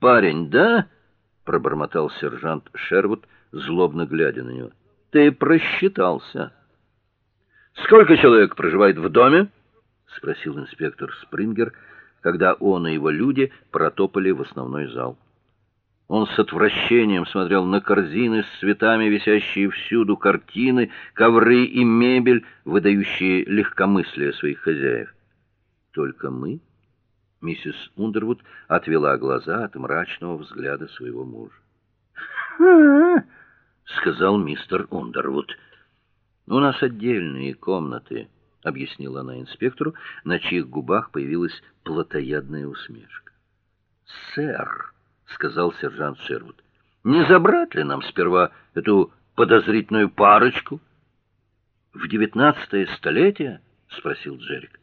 парень, да?" пробормотал сержант Шервуд, злобно глядя на него. "Ты просчитался. Сколько человек проживает в доме?" спросил инспектор Спрингер, когда он и его люди протопали в основной зал. Он с отвращением смотрел на корзины с цветами, висящие всюду, картины, ковры и мебель, выдающие легкомыслие своих хозяев. Только мы, миссис Ундервуд отвела глаза от мрачного взгляда своего мужа. Сказал мистер Ундервуд. «У нас отдельные комнаты», — объяснила она инспектору, на чьих губах появилась плотоядная усмешка. «Сэр!» сказал сержант Шервуд. Не забрать ли нам сперва эту подозрительную парочку? В девятнадцатое столетие, спросил Джерик.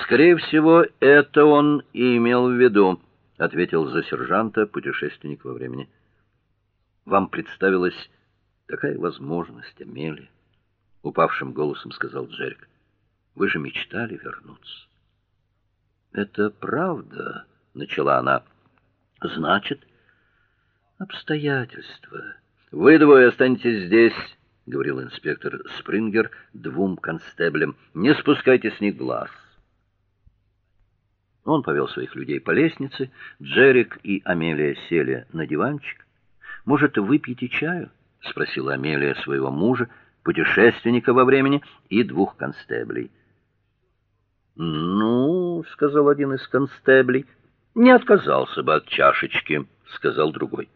Скорее всего, это он и имел в виду, ответил за сержанта путешественник во времени. Вам представилась такая возможность, Амелия, упавшим голосом сказал Джерик. Вы же мечтали вернуться. Это правда, начала она. Значит, обстоятельства. Вы двое останетесь здесь, говорил инспектор Спрингер двум констеблям. Не спускайте с них глаз. Он повел своих людей по лестнице. Джерик и Амелия сели на диванчик. "Может, выпьете чаю?" спросила Амелия своего мужа, путешественника во времени и двух констеблей. "Ну", сказал один из констеблей, не отказался бы от чашечки, сказал другой.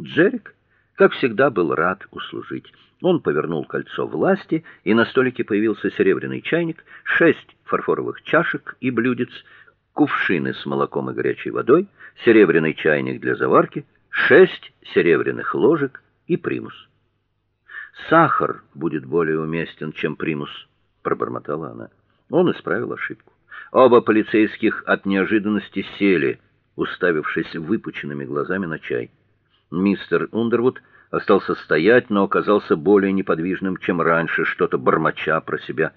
Джерик, как всегда, был рад услужить. Он повернул кольцо власти, и на столике появился серебряный чайник, шесть фарфоровых чашек и блюдец, кувшины с молоком и горячей водой, серебряный чайник для заварки, шесть серебряных ложек и примус. Сахар будет более уместен, чем примус, пробормотала она. Он исправил ошибку. Оба полицейских от неожиданности сели, уставившись выпученными глазами на чай. Мистер Ундервуд остался стоять, но оказался более неподвижным, чем раньше, что-то бормоча про себя.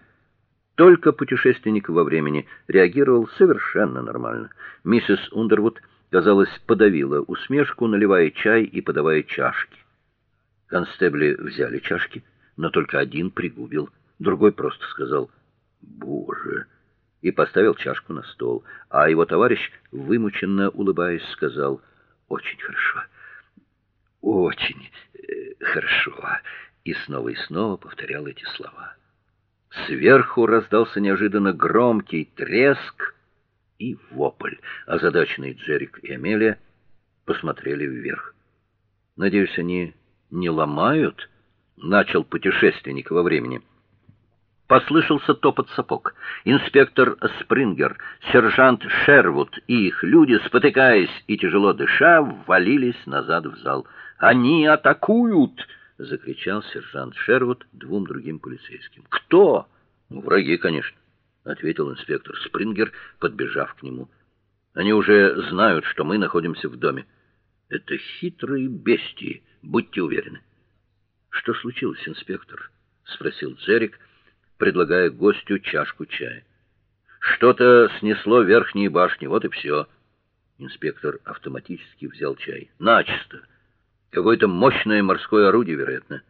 Только путешественник во времени реагировал совершенно нормально. Миссис Ундервуд, казалось, подавила усмешку, наливая чай и подавая чашки. Констебли взяли чашки, но только один пригубил, другой просто сказал: "Боже!" и поставил чашку на стол, а его товарищ, вымученно улыбаясь, сказал: "Очень хорошо. Очень э, хорошо". И снова и снова повторял эти слова. Сверху раздался неожиданно громкий треск и вопль. Озадаченные Джерик и Амелия посмотрели вверх. Надеюсь, они не ломают, начал путешественник во времени. Послышался топот сапог. Инспектор Спрингер, сержант Шервуд и их люди, спотыкаясь и тяжело дыша, ввалились назад в зал. "Они атакуют!" Закричал сержант Шервуд двум другим полицейским. "Кто?" "Враги, конечно", ответил инспектор Спрингер, подбежав к нему. "Они уже знают, что мы находимся в доме. Это хитрые бестии, будьте уверены". "Что случилось, инспектор?" спросил Джерик предлагая гостю чашку чая. Что-то снесло верхние башни, вот и все. Инспектор автоматически взял чай. Начисто. Какое-то мощное морское орудие, вероятно.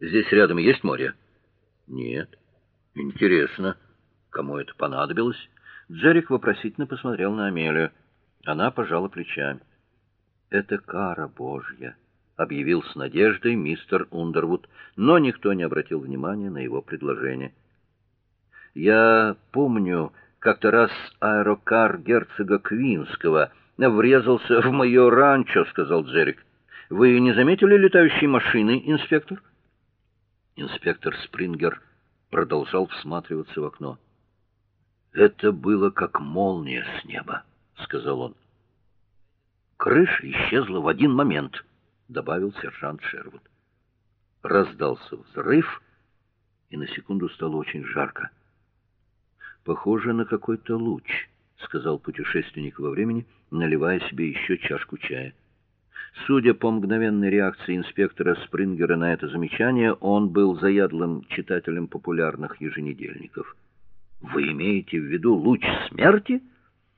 Здесь рядом есть море? Нет. Интересно, кому это понадобилось? Джерик вопросительно посмотрел на Амелию. Она пожала плечами. Это кара Божья, объявил с надеждой мистер Ундервуд, но никто не обратил внимания на его предложение. Я помню, как-то раз аэрокар герцога Квинского врезался в моё ранчо, сказал Джерик. Вы не заметили летающие машины, инспектор? Инспектор Спрингер продолжал всматриваться в окно. Это было как молния с неба, сказал он. Крыша исчезла в один момент, добавил сержант Шервуд. Раздался взрыв, и на секунду стало очень жарко. Похоже на какой-то луч, сказал путешественник во времени, наливая себе еще чашку чая. Судя по мгновенной реакции инспектора Спрингера на это замечание, он был заядлым читателем популярных еженедельников. Вы имеете в виду луч смерти?